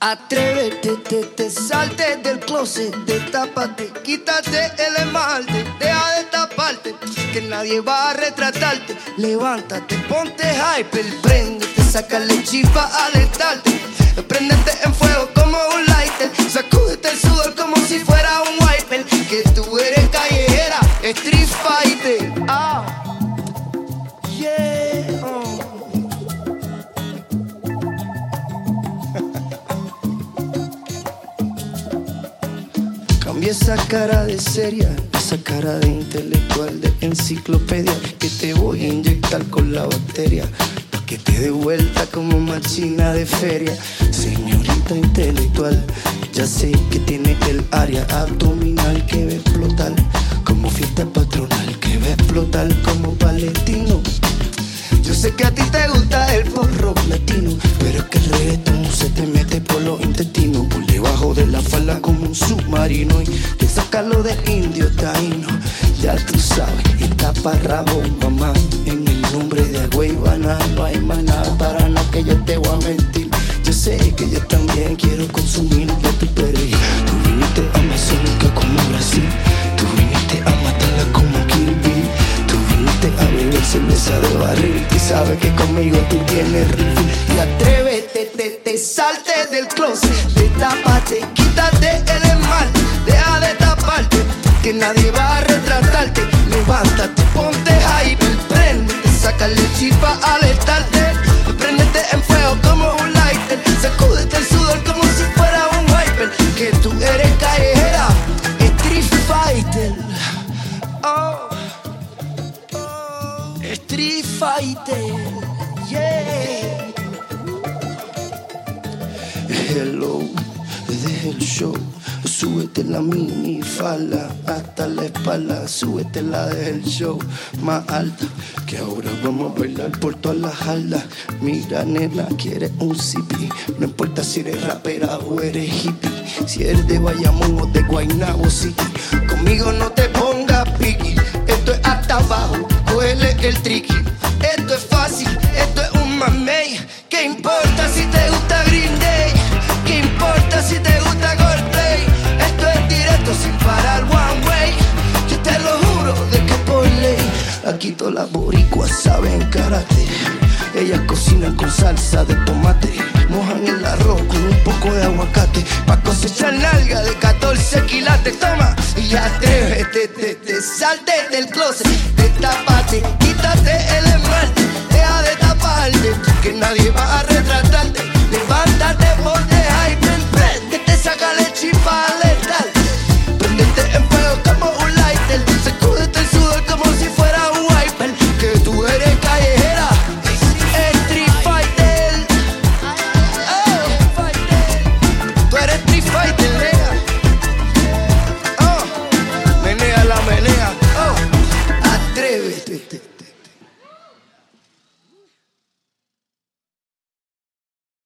Atrévete, te, te, salte del closet, tápate, quítate el esmalte, deja de taparte, que nadie va a retratarte. Levántate, ponte hyper, prendete, sácale chispa, alentarte, prendete en fuego como un lighter, sacúdete el sudor como si fuera Cambia esa cara de seria, esa cara de intelectual, de enciclopedia, que te voy a inyectar con la bacteria. pa' Que te dé vuelta como machina de feria, señorita intelectual. Ya sé que tiene el área abdominal que va a explotar, como fiesta patronal que va a explotar como palestino. Yo sé que a ti te de indio taíno. Ya tú sabes, está para mamá, en el nombre de y no hay más nada para nada que yo te voy a mentir. Yo sé que yo también quiero consumir de tu perejil. Tú viniste amazónica como Brasil, tú viniste a matarla como Bill. Tú viniste a beber cerveza de barril Y sabes que conmigo tú tienes refill Y atrévete, te, te salte del closet Destápate, quítate el taparte Que nadie va a retratarte Levántate, ponte hyper Prendete, sácale chispa al estarte Prendete en fuego como un lighter. Sacúdete el sudor como si fuera un wiper Que tú eres callejera Street Fighter. Oh Street Fighter, yeah. Hello, desde el show. Súbete la mini falda hasta la espalda, súbete la del show más alta. Que ahora vamos a bailar por todas las aldas. Mira, nena, quieres un CP. No importa si eres rapera o eres hippie. Si eres de Bayamón o de Guaynabo City. Conmigo no te pongas piqui. Esto es hasta abajo, cógele el tricky. Esto es fácil, esto es un mamey. ¿Qué importa si te Aquí todas las boricuas saben karate. Ellas cocinan con salsa de tomate, mojan el arroz con un poco de aguacate, pa' cosechar nalga de 14 quilates. Toma y atrévete, te, te, salte del closet, destápate, quítate el esmalte.